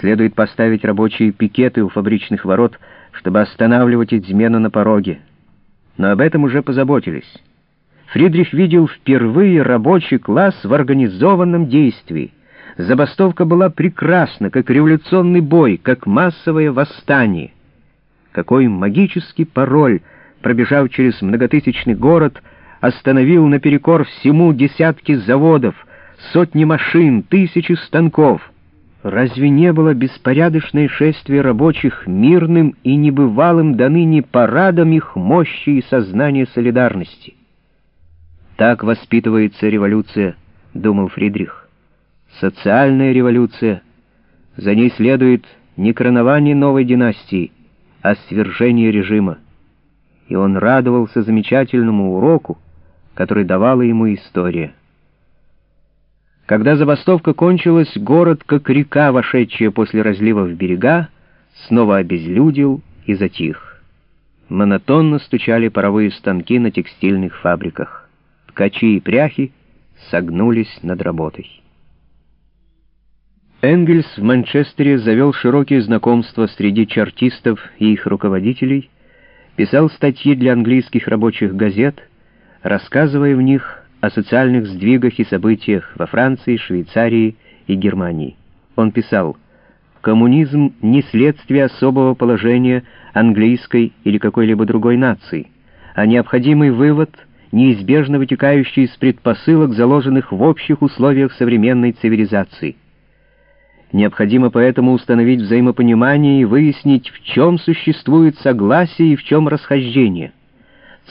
Следует поставить рабочие пикеты у фабричных ворот, чтобы останавливать измену на пороге. Но об этом уже позаботились. Фридрих видел впервые рабочий класс в организованном действии. Забастовка была прекрасна, как революционный бой, как массовое восстание. Какой магический пароль, пробежав через многотысячный город, остановил наперекор всему десятки заводов, сотни машин, тысячи станков — Разве не было беспорядочное шествие рабочих мирным и небывалым до ныне парадом их мощи и сознания солидарности? Так воспитывается революция, думал Фридрих. Социальная революция. За ней следует не коронование новой династии, а свержение режима. И он радовался замечательному уроку, который давала ему история. Когда забастовка кончилась, город, как река, вошедшая после разлива в берега, снова обезлюдил и затих. Монотонно стучали паровые станки на текстильных фабриках. Ткачи и пряхи согнулись над работой. Энгельс в Манчестере завел широкие знакомства среди чартистов и их руководителей, писал статьи для английских рабочих газет, рассказывая в них о социальных сдвигах и событиях во Франции, Швейцарии и Германии. Он писал, «Коммунизм не следствие особого положения английской или какой-либо другой нации, а необходимый вывод, неизбежно вытекающий из предпосылок, заложенных в общих условиях современной цивилизации. Необходимо поэтому установить взаимопонимание и выяснить, в чем существует согласие и в чем расхождение».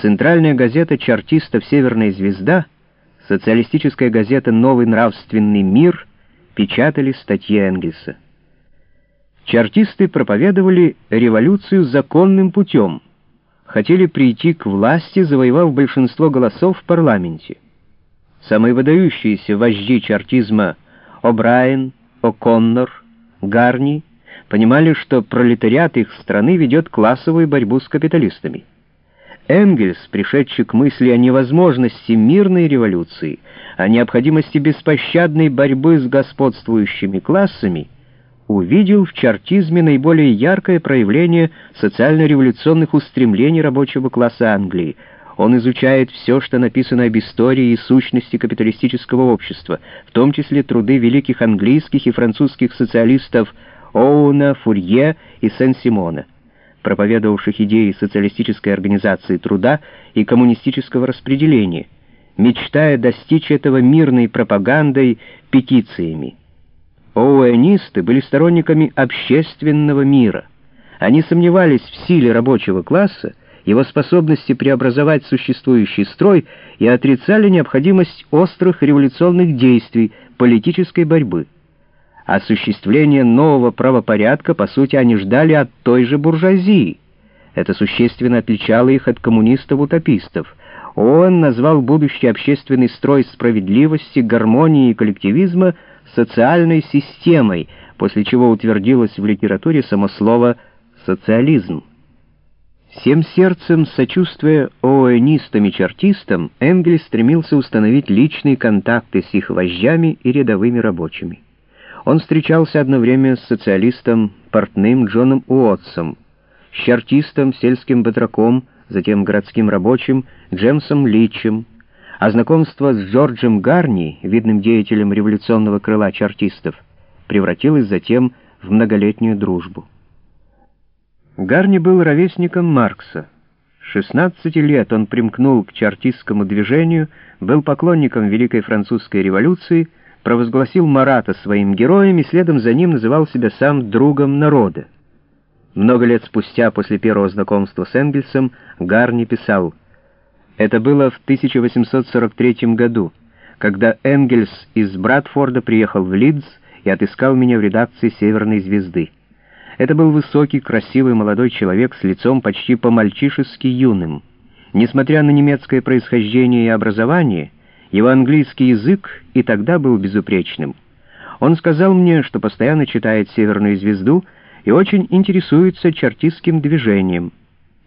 Центральная газета чартистов «Северная звезда» социалистическая газета «Новый нравственный мир» печатали статьи Энгельса. Чартисты проповедовали революцию законным путем, хотели прийти к власти, завоевав большинство голосов в парламенте. Самые выдающиеся вожди чартизма О'Брайен, О'Коннор, Гарни понимали, что пролетариат их страны ведет классовую борьбу с капиталистами. Энгельс, пришедший к мысли о невозможности мирной революции, о необходимости беспощадной борьбы с господствующими классами, увидел в чартизме наиболее яркое проявление социально-революционных устремлений рабочего класса Англии. Он изучает все, что написано об истории и сущности капиталистического общества, в том числе труды великих английских и французских социалистов Оуна, Фурье и Сен-Симона проповедовавших идеи социалистической организации труда и коммунистического распределения, мечтая достичь этого мирной пропагандой, петициями. Оуэнисты были сторонниками общественного мира. Они сомневались в силе рабочего класса, его способности преобразовать существующий строй и отрицали необходимость острых революционных действий, политической борьбы. Осуществление нового правопорядка, по сути, они ждали от той же буржуазии. Это существенно отличало их от коммунистов-утопистов. Он назвал будущий общественный строй справедливости, гармонии и коллективизма социальной системой, после чего утвердилось в литературе само слово «социализм». Всем сердцем, сочувствуя оэнистам и чертистам, Энгельс стремился установить личные контакты с их вождями и рядовыми рабочими. Он встречался одно время с социалистом портным Джоном Уотсом, с чартистом, сельским батраком, затем городским рабочим Джемсом Личем, а знакомство с Джорджем Гарни, видным деятелем революционного крыла чартистов, превратилось затем в многолетнюю дружбу. Гарни был ровесником Маркса. С 16 лет он примкнул к чартистскому движению, был поклонником Великой Французской революции — провозгласил Марата своим героем и следом за ним называл себя сам другом народа. Много лет спустя, после первого знакомства с Энгельсом, Гарни писал, «Это было в 1843 году, когда Энгельс из Братфорда приехал в Лидс и отыскал меня в редакции «Северной звезды». Это был высокий, красивый молодой человек с лицом почти по-мальчишески юным. Несмотря на немецкое происхождение и образование, его английский язык и тогда был безупречным. Он сказал мне, что постоянно читает «Северную звезду» и очень интересуется чартистским движением.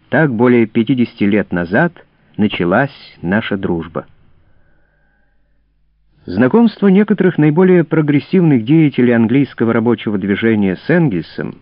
Так более 50 лет назад началась наша дружба. Знакомство некоторых наиболее прогрессивных деятелей английского рабочего движения с Энгельсом